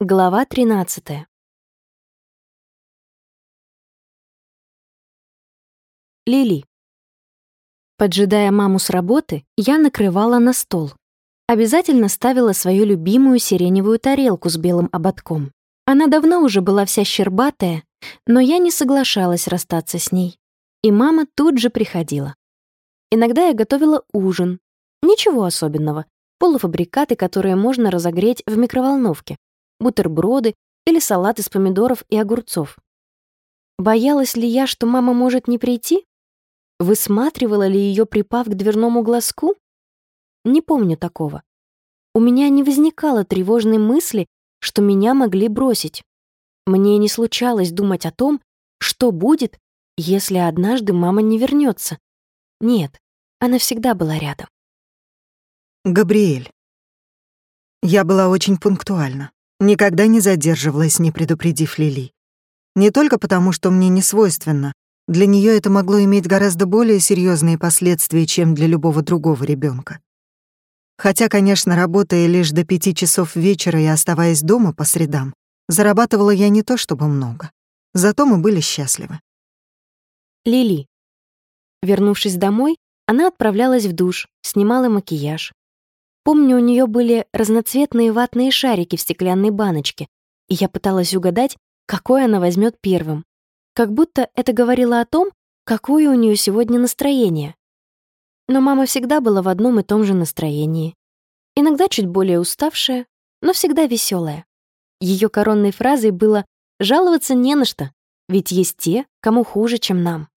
Глава 13. Лили. Поджидая маму с работы, я накрывала на стол. Обязательно ставила свою любимую сиреневую тарелку с белым ободком. Она давно уже была вся щербатая, но я не соглашалась расстаться с ней. И мама тут же приходила. Иногда я готовила ужин. Ничего особенного. Полуфабрикаты, которые можно разогреть в микроволновке бутерброды или салат из помидоров и огурцов. Боялась ли я, что мама может не прийти? Высматривала ли ее, припав к дверному глазку? Не помню такого. У меня не возникало тревожной мысли, что меня могли бросить. Мне не случалось думать о том, что будет, если однажды мама не вернется. Нет, она всегда была рядом. Габриэль. Я была очень пунктуальна. Никогда не задерживалась, не предупредив Лили. Не только потому, что мне не свойственно. Для нее это могло иметь гораздо более серьезные последствия, чем для любого другого ребенка. Хотя, конечно, работая лишь до пяти часов вечера и оставаясь дома по средам, зарабатывала я не то чтобы много. Зато мы были счастливы. Лили. Вернувшись домой, она отправлялась в душ, снимала макияж, Помню, у нее были разноцветные ватные шарики в стеклянной баночке, и я пыталась угадать, какой она возьмет первым. Как будто это говорило о том, какое у нее сегодня настроение. Но мама всегда была в одном и том же настроении. Иногда чуть более уставшая, но всегда веселая. Ее коронной фразой было «жаловаться не на что, ведь есть те, кому хуже, чем нам».